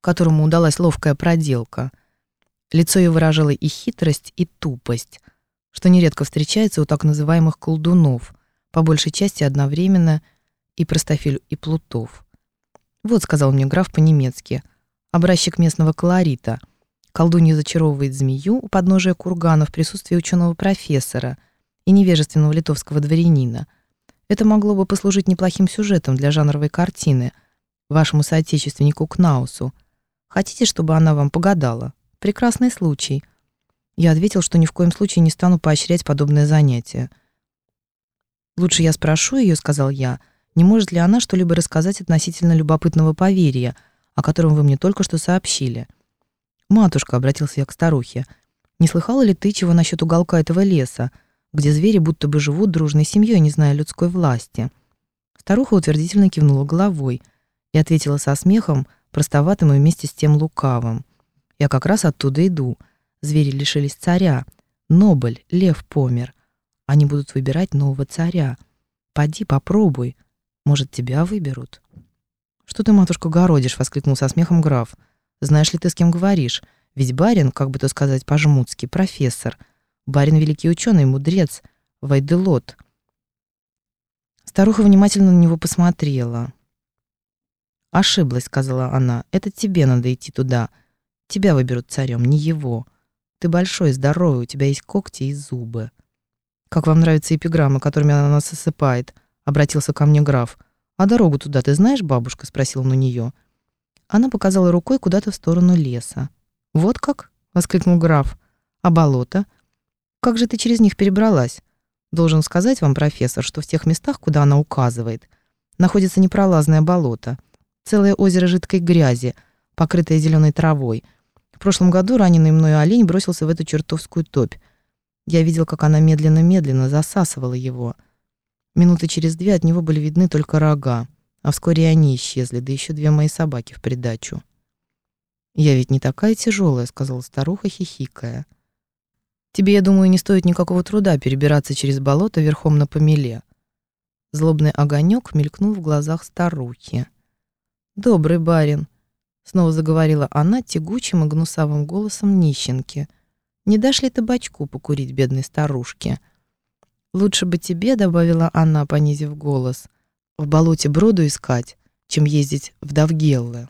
которому удалась ловкая проделка. Лицо ее выражало и хитрость, и тупость, что нередко встречается у так называемых колдунов, по большей части одновременно и простофиль, и плутов. «Вот», — сказал мне граф по-немецки, — «образчик местного колорита. Колдунья зачаровывает змею у подножия кургана в присутствии ученого профессора и невежественного литовского дворянина. Это могло бы послужить неплохим сюжетом для жанровой картины, вашему соотечественнику Кнаусу. Хотите, чтобы она вам погадала? Прекрасный случай». Я ответил, что ни в коем случае не стану поощрять подобное занятие. «Лучше я спрошу ее», — сказал я, — не может ли она что-либо рассказать относительно любопытного поверья, о котором вы мне только что сообщили? Матушка, обратился я к старухе, не слыхала ли ты чего насчет уголка этого леса, где звери будто бы живут дружной семьей, не зная людской власти? Старуха утвердительно кивнула головой и ответила со смехом, простоватым и вместе с тем лукавым. Я как раз оттуда иду. Звери лишились царя. Нобль, лев помер. Они будут выбирать нового царя. Поди, попробуй. Может, тебя выберут?» «Что ты, матушка, городишь?» — воскликнул со смехом граф. «Знаешь ли ты, с кем говоришь? Ведь барин, как бы то сказать по-жмутски, профессор. Барин — великий ученый, мудрец, Вайделот». Старуха внимательно на него посмотрела. «Ошиблась», — сказала она. «Это тебе надо идти туда. Тебя выберут царем, не его. Ты большой, здоровый, у тебя есть когти и зубы». «Как вам нравятся эпиграммы, которыми она нас осыпает?» обратился ко мне граф. «А дорогу туда ты знаешь, бабушка?» — спросил он у нее. Она показала рукой куда-то в сторону леса. «Вот как?» — воскликнул граф. «А болото? Как же ты через них перебралась? Должен сказать вам, профессор, что в тех местах, куда она указывает, находится непролазное болото, целое озеро жидкой грязи, покрытое зеленой травой. В прошлом году раненый мною олень бросился в эту чертовскую топь. Я видел, как она медленно-медленно засасывала его — Минуты через две от него были видны только рога, а вскоре они исчезли, да еще две мои собаки в придачу. «Я ведь не такая тяжелая», — сказала старуха, хихикая. «Тебе, я думаю, не стоит никакого труда перебираться через болото верхом на помеле». Злобный огонек мелькнул в глазах старухи. «Добрый барин», — снова заговорила она тягучим и гнусавым голосом нищенки. «Не дашь ли табачку покурить бедной старушке?» Лучше бы тебе, добавила она, понизив голос, в болоте броду искать, чем ездить в Давгеллы.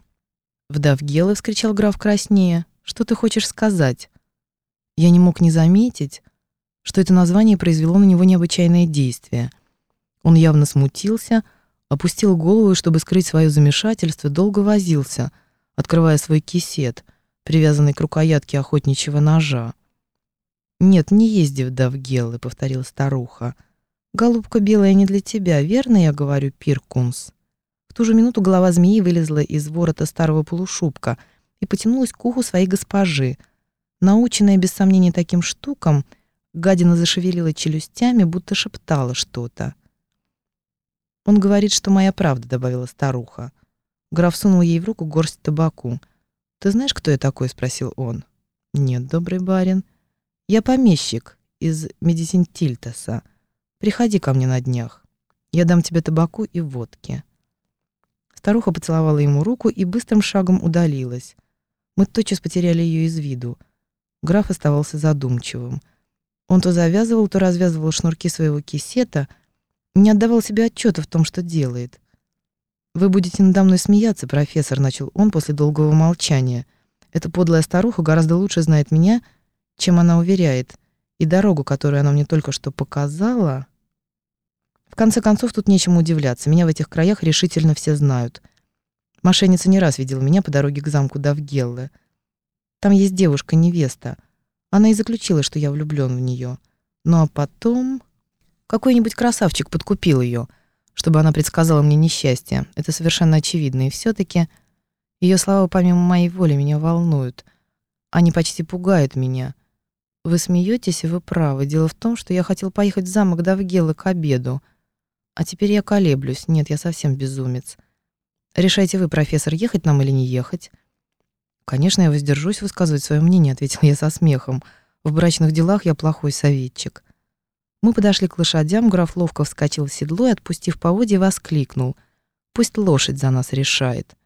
В Давгеллы, вскричал граф краснее. Что ты хочешь сказать? Я не мог не заметить, что это название произвело на него необычайное действие. Он явно смутился, опустил голову чтобы скрыть свое замешательство, долго возился, открывая свой кисет, привязанный к рукоятке охотничьего ножа. «Нет, не езди в Давгелы», — повторила старуха. «Голубка белая не для тебя, верно я говорю, Пиркунс?» В ту же минуту голова змеи вылезла из ворота старого полушубка и потянулась к уху своей госпожи. Наученная, без сомнения, таким штукам, гадина зашевелила челюстями, будто шептала что-то. «Он говорит, что моя правда», — добавила старуха. Граф сунул ей в руку горсть табаку. «Ты знаешь, кто я такой?» — спросил он. «Нет, добрый барин». Я помещик из Медисинтильтаса. Приходи ко мне на днях. Я дам тебе табаку и водки». Старуха поцеловала ему руку и быстрым шагом удалилась. Мы тотчас потеряли ее из виду. Граф оставался задумчивым. Он то завязывал, то развязывал шнурки своего кисета, не отдавал себе отчета в том, что делает. «Вы будете надо мной смеяться, профессор», — начал он после долгого молчания. «Эта подлая старуха гораздо лучше знает меня, — чем она уверяет, и дорогу, которую она мне только что показала... В конце концов, тут нечему удивляться. Меня в этих краях решительно все знают. Мошенница не раз видела меня по дороге к замку Давгеллы. Там есть девушка-невеста. Она и заключила, что я влюблён в неё. Ну а потом... Какой-нибудь красавчик подкупил её, чтобы она предсказала мне несчастье. Это совершенно очевидно. И всё таки её слова помимо моей воли меня волнуют. Они почти пугают меня. Вы смеетесь, и вы правы. Дело в том, что я хотел поехать в замок Давгелы к обеду. А теперь я колеблюсь. Нет, я совсем безумец. Решайте вы, профессор, ехать нам или не ехать? Конечно, я воздержусь высказывать свое мнение, ответил я со смехом. В брачных делах я плохой советчик. Мы подошли к лошадям, граф ловко вскочил в седло и, отпустив поводья, воскликнул. Пусть лошадь за нас решает.